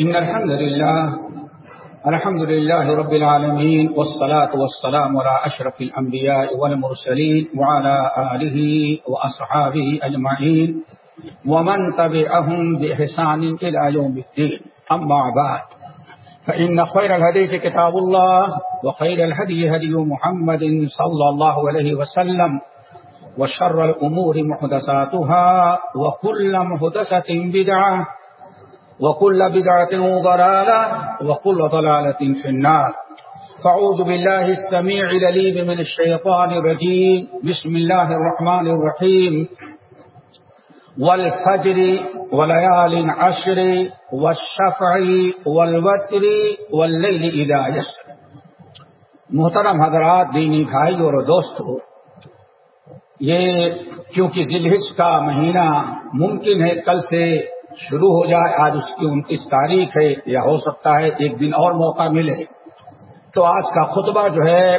إن الحمد لله الحمد لله رب العالمين، والصلاة والسلام على أشرف الأنبياء والمرسلين وعلى آله وأصحابه أجمعين، ومن تبعهم بإحسان إلى يوم الدين. أما بعد، فإن خير الهديث كتاب الله، وخير الهدي هدي محمد صلى الله عليه وسلم، وشر الأمور محدثاتها، وكل محدثة بدعة وكل بدعة ضلالة وكل ضلالة في النار. فعوذ بالله السميع لليم من الشيطان الرجيم. بسم الله الرحمن الرحيم. والفجر وليال عشر والشفع والوتر والليل إذا يسر. محترم حضرات، دینی بھائی اور دوستو، یہ کیونکہ ذلحج کا مہینہ ممکن ہے، کل سے شروع ہو جائے، آج اس کی انتیس تاریخ ہے، یا ہو سکتا ہے ایک دن اور موقع ملے۔ تو آج کا خطبہ جو ہے،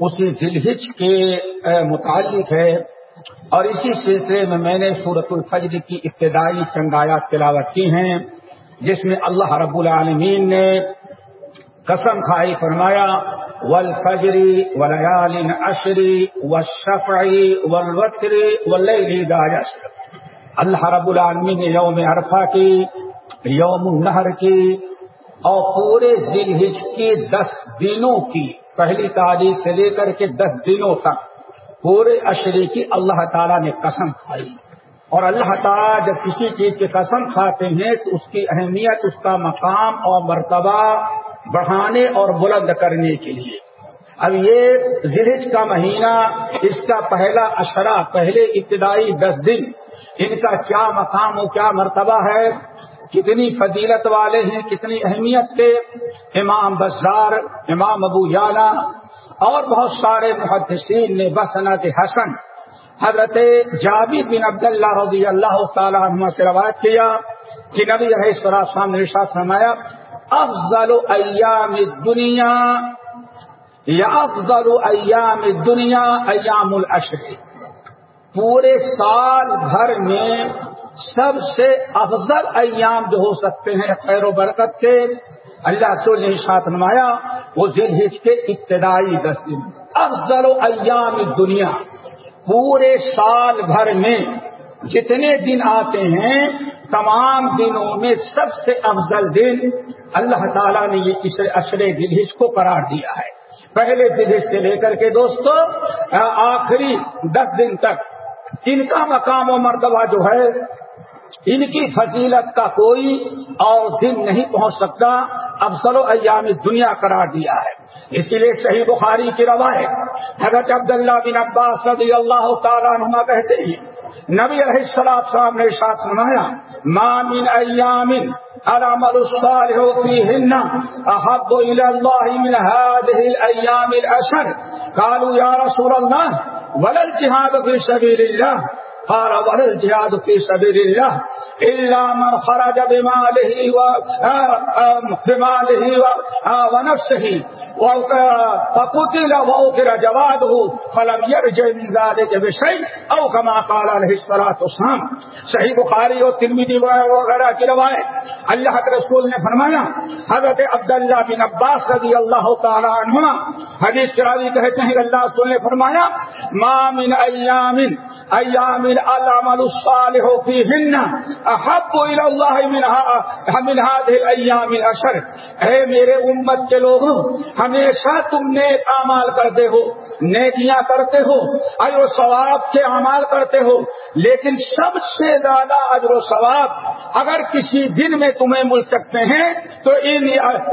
اسی ذلحج کے متعلق ہے۔ اور اسی سلسلے میں میں نے سورت الفجر کی ابتدائی چندایات تلاوت کی ہیں، جس میں اللہ رب العالمین نے قسم کھائی، فرمایا ول فجری ولیال اشری و شفعی ولوتری ولی اللہ رب العالمین نے یوم عرفہ کی، یوم النہر کی اور پورے ذیل کی دس دنوں کی، پہلی تاریخ سے لے کر کے دس دنوں تک پورے اشرے کی اللہ تعالیٰ نے قسم کھائی۔ اور اللہ تعالیٰ جب کسی چیز کی قسم کھاتے ہیں تو اس کی اہمیت، اس کا مقام اور مرتبہ بڑھانے اور بلند کرنے کے لیے۔ اب یہ ذلج کا مہینہ، اس کا پہلا اشرا پہلے ابتدائی دس دن، ان کا کیا مقام و کیا مرتبہ ہے؟ کتنی فضیلت والے ہیں، کتنی اہمیت کے؟ امام بزار، امام ابو یالا اور بہت سارے محدثین نے بسنت حسن، حضرت جابر بن عبداللہ رضی اللہ تعالیٰ عنہ سے روایت کیا کہ نبی رہے سلام نے ساتھ فرمایا، افضل ایام دنیا یا افضل ایام دنیا ایام الاشر پورے سال بھر میں سب سے افضل ایام جو ہو سکتے ہیں خیر و برکت کے، اللہ رسول نے ساتھ نمایا وہ ذلحج کے ابتدائی دس دن. افضل و ایام دنیا پورے سال بھر میں جتنے دن آتے ہیں، تمام دنوں میں سب سے افضل دن، اللہ تعالیٰ نے یہ اس اشرے دلہج کو قرار دیا ہے۔ پہلے دلہج سے لے کر کے دوستو آخری دس دن تک ان کا مقام و مرتبہ جو ہے، ان کی فضیلت کا کوئی اور دن نہیں پہنچ سکتا افسر و ایام دنیا قرار دیا ہے۔ اسی لیے صحیح بخاری کی روایت، حضرت عبداللہ بن عباس رضی اللہ تعالیٰ نما کہتے ہیں نبی علیہ السلام صاحب نے ساتھ سنایا مامن ایامن العمل الصالح فيهن احب الى الله من هذه الايام الاشهر قالوا يا رسول الله ولا الجهاد في سبيل الله قال، ولا الجهاد في سبيل الله إلا من خرج بماله و بماله ونفسه. فقتل وأوكر جواده. فلم يرجع من ذلك بشيء. أو كما قال عليه الصلاة والسلام. صحیح بخاری اور ترمیدی وغیرہ کی روایت. اللہ کے رسول نے فرمایا، حضرت عبداللہ بن عباس رضی اللہ تعالی عنہ حدیث کراوی کہتے ہیں اللہ رسول نے فرمایا، ما من ایام ایام العمل الصالح فيهن احب الى الله منها من اے میرے امت کے لوگوں، ہمیشہ تم نیک اعمال کرتے ہو، نیکیاں کرتے ہو، اجر و ثواب کے اعمال کرتے ہو، لیکن سب سے زیادہ اجر و ثواب اگر کسی دن میں تمہیں مل سکتے ہیں، تو ان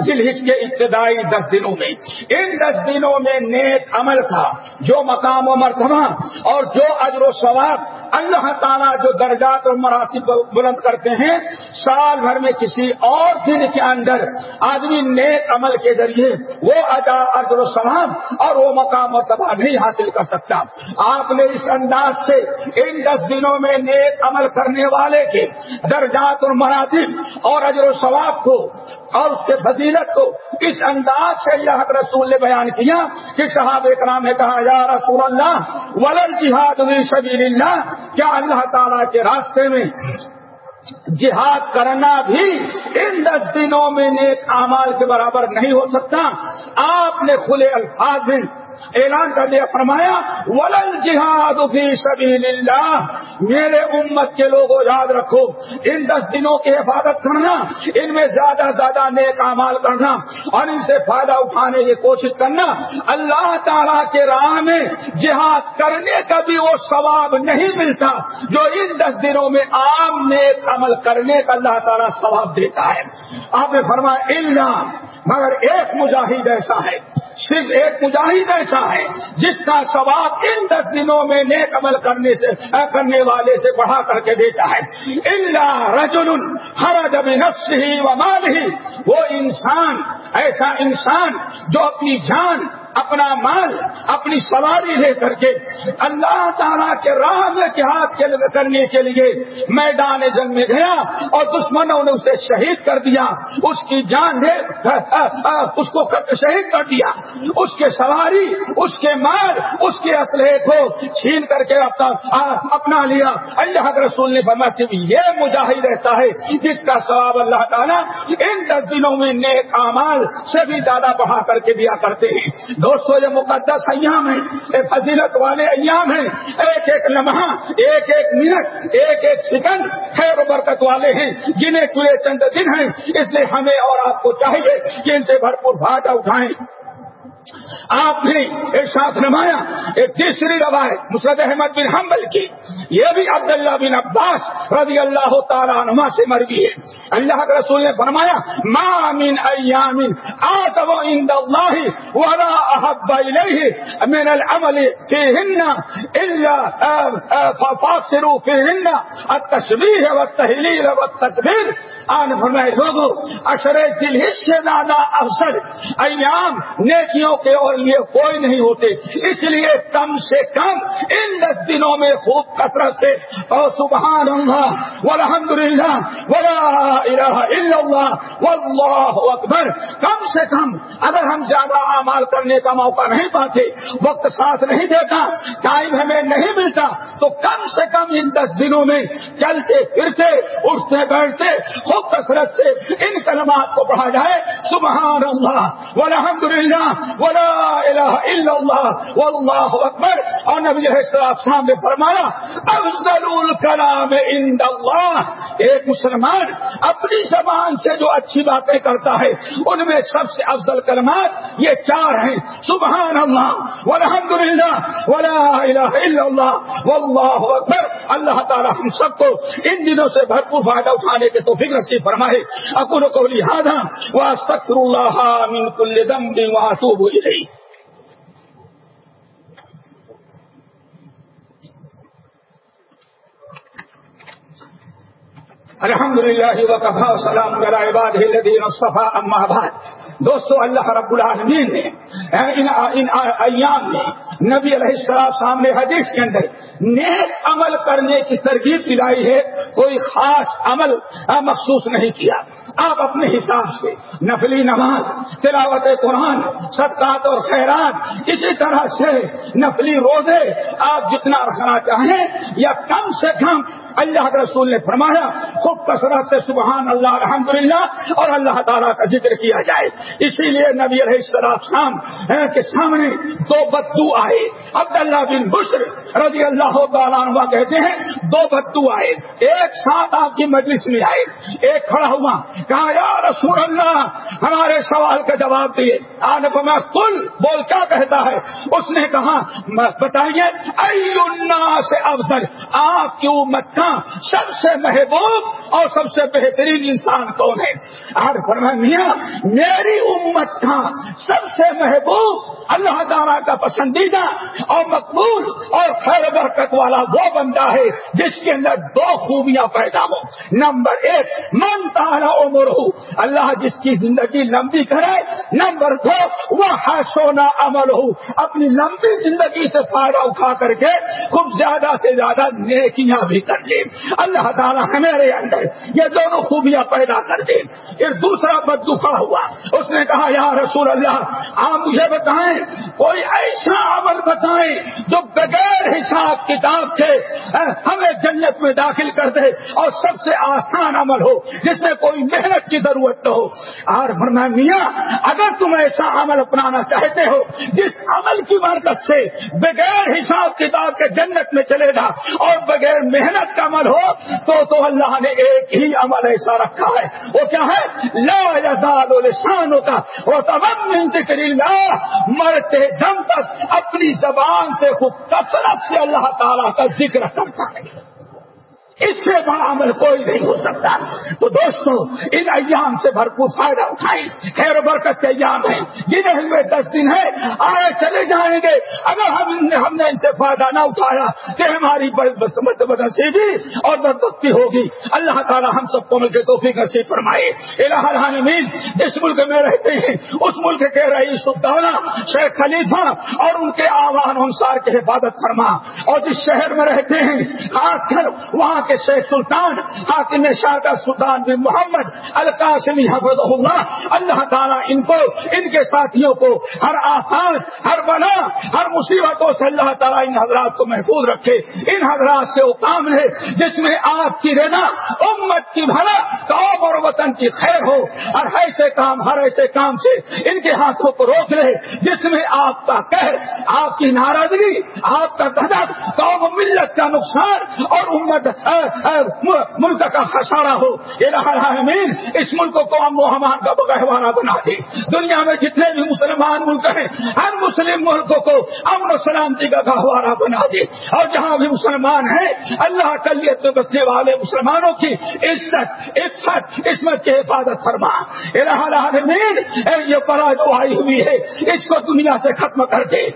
ذلحج کے ابتدائی دس دنوں میں۔ ان دس دنوں میں نیک عمل کا جو مقام و مرتبہ اور جو اجر و ثواب اللہ تعالیٰ جو درجات اور مراتب بلند کرتے ہیں، سال بھر میں کسی اور دن کے اندر آدمی نیک عمل کے ذریعے وہ اجر و ثواب اور وہ مقام و تباہ نہیں حاصل کر سکتا۔ آپ نے اس انداز سے ان دس دنوں میں نیک عمل کرنے والے کے درجات اور مراتب اور اجر و ثواب کو اور اس کے فضیلت کو اس انداز سے اللہ رسول نے بیان کیا کہ صحابہ کرام نے کہا، یا رسول اللہ ولل جہاد سبیل اللہ کیا اللہ تعالیٰ کے راستے میں جہاد کرنا بھی ان دس دنوں میں نیک اعمال کے برابر نہیں ہو سکتا؟ آپ نے کھلے الفاظ میں اعلان کر دیا، فرمایا ولل جہاد فی سبیل اللہ میرے امت کے لوگوں یاد رکھو، ان دس دنوں کی حفاظت کرنا، ان میں زیادہ زیادہ نیک امال کرنا اور ان سے فائدہ اٹھانے کی کوشش کرنا۔ اللہ تعالیٰ کے راہ میں جہاد کرنے کا بھی وہ ثواب نہیں ملتا جو ان دس دنوں میں عام نیک عمل کرنے کا اللہ تعالیٰ ثواب دیتا ہے۔ آپ نے فرمایا اللہ مگر ایک مجاہد ایسا ہے۔ صرف ایک مجاہد ایسا ہے جس کا ثواب ان دس دنوں میں نیک عمل کرنے سے کرنے والے سے بڑھا کر کے دیتا ہے۔ اللہ رجل ہر جب نفس ہی و مال ہی وہ انسان، ایسا انسان جو اپنی جان اپنا مال، اپنی سواری لے کر کے اللہ تعالیٰ کے راہ میں جہاد کرنے کے لیے میدان جنگ میں گیا اور دشمنوں نے اسے شہید کر دیا۔ اس کی جان نے، اس کو شہید کر دیا۔ اس کے سواری، اس کے مال، اس کے اسلحے کو چھین کر کے اپنا لیا۔ اللہ رسول نے فرما صرف یہ مجاہد ایسا ہے جس کا ثواب اللہ تعالیٰ ان دس دنوں میں نیک امال سے بھی زیادہ بڑھا کر کے دیا کرتے ہیں۔ دوستو یہ مقدس ایام ہے یہ فضیلت والے ایام ہیں۔ ایک ایک لمحہ، ایک ایک منٹ، ایک ایک سیکنڈ خیر و برکت والے ہیں، جنہیں چلے چند دن ہیں۔ اس لیے ہمیں اور آپ کو چاہیے کہ ان سے بھرپور فائدہ اٹھائیں۔ آپ نے ایک نمایا، ایک تیسری روایت مسرت احمد بن حنبل کی۔ یہ بھی عبداللہ بن عباس رضی اللہ تعالیٰ عنہ سے مرگی ہے۔ اللہ کے رسول نے فرمایا، ما من ایام آتو عند اللہ ولا احب الیہ من العمل فیہن الا فاقصروا فیہن التشبیح والتحلیل والتکبیر۔ آن فرمائے، لوگو اشر دل سے زیادہ افضل ایام نیکیوں کے اور لیے کوئی نہیں ہوتے۔ اس لیے کم سے کم ان دس دنوں میں خوب کثرت سے۔ اور سبحان اللہ والحمد للہ ولا الہ الا اللہ، واللہ اکبر۔ کم سے کم اگر ہم زیادہ اعمال کرنے کا موقع نہیں پاتے، وقت ساتھ نہیں دیتا، ٹائم ہمیں نہیں ملتا، تو کم سے کم ان دس دنوں میں چلتے، پھرتے، اٹھتے، بیٹھتے، خوب کثرت سے ان کلمات کو پڑھا جائے۔ سبحان اللہ والحمد للہ ولا الہ الا اللہ، واللہ اکبر۔ اور نبی السلام نے فرمایا افضل الکلام عند اللہ۔ ایک مسلمان، اپنی زبان سے جو اچھی باتیں کرتا ہے، ان میں سب سے افضل کلمات یہ چار ہیں۔ سبحان اللہ والحمد للہ ولا الہ الا اللہ، واللہ اکبر۔ اللہ تعالی ہم سب کو ان دنوں سے بھرپور فائدہ اٹھانے کے تو فکر سے فرمائے۔ اکر کو لہٰذا واستغفر اللہ من كل ذنب واتوب الیہ الحمد للہ وقفا سلام عباد صفا اما بعد. دوستو، اللہ رب العالمین نے ان ان ایام میں نبی علیہ السلام سامنے حدیث کے اندر نیک عمل کرنے کی ترغیب دلائی ہے، کوئی خاص عمل مخصوص نہیں کیا۔ آپ اپنے حساب سے نفلی نماز، تلاوت قرآن، صدقات اور خیرات، اسی طرح سے نفلی روزے آپ جتنا رکھنا چاہیں یا کم سے کم اللہ کے رسول نے فرمایا، خوب کثرت سے سبحان اللہ الحمد اور اللہ تعالیٰ کا ذکر کیا جائے۔ اسی لیے نبی علیہ السلام شام کے سامنے دو بدو آئے۔ عبداللہ بن بشر رضی اللہ تعالیٰ عنہ کہتے ہیں، دو بدو آئے۔ ایک ساتھ آپ کی مجلس میں آئے۔ ایک کھڑا ہوا، کہا، یا رسول اللہ، ہمارے سوال کا جواب دیے۔ آنے میں کل بول کیا کہتا ہے؟ اس نے کہا بتائیے سے افضل، آپ کی امت کا سب سے محبوب اور سب سے بہترین انسان کون ہے؟ آج فرمائے، میاں، میری امت کا سب سے محبوب، اللہ تعالیٰ کا پسندیدہ اور مقبول اور خیر برکت والا وہ بندہ ہے جس کے اندر دو خوبیاں پیدا ہو نمبر ایک، من تارا عمر ہو اللہ جس کی زندگی لمبی کرے۔ نمبر دو، وہ سونا عمل ہو اپنی لمبی زندگی سے فائدہ اٹھا کر کے خوب زیادہ سے زیادہ نیکیاں بھی کر لے۔ اللہ تعالیٰ ہمارے اندر یہ دونوں خوبیاں پیدا کر دے۔ پھر دوسرا بد دکھا ہوا، اس نے کہا، یا رسول اللہ، آپ مجھے بتائیں، کوئی ایسا عمل بتائیں جو بغیر حساب کتاب کے ہمیں جنت میں داخل کر دے اور سب سے آسان عمل ہو، جس میں کوئی محنت کی ضرورت نہ ہو. اور فرمایا، میاں، اگر تم ایسا عمل اپنانا چاہتے ہو، جس عمل کی برکت سے بغیر حساب کتاب کے جنت میں چلے گا اور بغیر محنت کا عمل ہو، تو تو اللہ نے ایک ہی عمل ایسا رکھا ہے، وہ کیا ہے؟ لا یزال ہوتا وہ تمام ذکر اللہ، مرتے دم تک اپنی زبان سے خود کثرت سے اللہ تعالیٰ کا ذکر کرتا ہے۔ اس سے بڑا عمل کوئی نہیں ہو سکتا۔ تو دوستو، ان ایام سے بھرپور فائدہ اٹھائیں۔ خیر و برکت کے ایام ہیں۔ گنے ہوئے دس دن ہیں، آئے چلے جائیں گے۔ اگر ہم نے ہم نے ان سے فائدہ نہ اٹھایا کہ ہماری بدنسیبی اور بدبختی ہوگی۔ اللہ تعالی ہم سب کو مل کے توفیق نصیب فرمائے۔ الہ العالمین، جس ملک میں رہتے ہیں، اس ملک کے رئیس الدولہ، شیخ خلیفہ اور ان کے آوان انسار کی حفاظت فرما۔ اور جس شہر میں رہتے ہیں، خاص کر وہاں کے شیخ سلطان، حاکم شاہ کا سلطان بن محمد، القاسمی حفظ اللہ اللہ تعالیٰ ان کو، ان کے ساتھیوں کو، ہر آسان ہر بنا، ہر مصیبتوں سے اللہ تعالیٰ ان حضرات کو محفوظ رکھے۔ ان حضرات سے وہ کام ہے جس میں آپ کی رہنا امت کی بھلا قوم اور وطن کی خیر ہو۔ اور ایسے کام، ہر ایسے کام سے ان کے ہاتھوں کو روک لے، جس میں آپ کا قہر، آپ کی ناراضگی، آپ کا غضب قوم ملت کا نقصان اور امت ملک کا خسارہ ہو۔ العالمین، اس ملک کو امن و کا گہوارہ بنا دے دنیا میں جتنے بھی مسلمان ملک ہیں، ہر مسلم ملک کو امن و سلامتی کا گہوارہ بنا دے اور جہاں بھی مسلمان ہیں، اللہ کلیت میں بسنے والے مسلمانوں کی عزت عزت عصمت کی حفاظت فرما۔ العالمین یہ بڑا جو آئی ہوئی ہے، اس کو دنیا سے ختم کر دے۔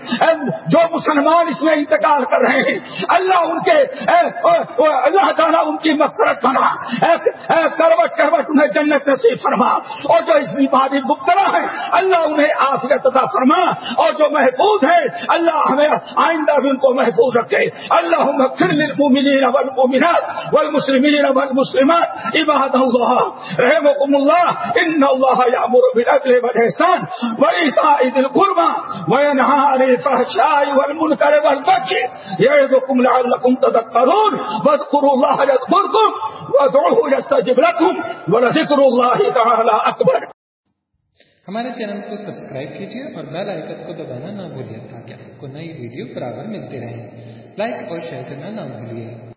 جو مسلمان اس میں انتقال کر رہے ہیں، اللہ ان کے اللہ تعالیٰ ان کی مفرت بنا۔ کروٹ کروٹ انہیں جنت نصیب فرما۔ اور جو اس بیماری مبتلا ہے اللہ انہیں آفیت عطا فرما۔ اور جو محفوظ ہے اللہ ہمیں آئندہ بھی ان کو محفوظ رکھے۔ اللہ پھر للمؤمنین والمؤمنات والمسلمین والمسلمات. عباد اللہ رحمكم الله ان الله يأمر بالعدل والإحسان وإيتاء ذي القربى وينهى عن الفحشاء والمنكر والبغي يعظكم لعلكم تذكرون واذكروا اللہ يذكركم وادعوه يستجب لكم ہمارے چینل کو سبسکرائب کیجیے اور بیل آئکن کو دبانا نہ بھولیے تاکہ آپ کو نئی ویڈیو برابر ملتے رہیں لائک اور شیئر کرنا نہ بھولیے۔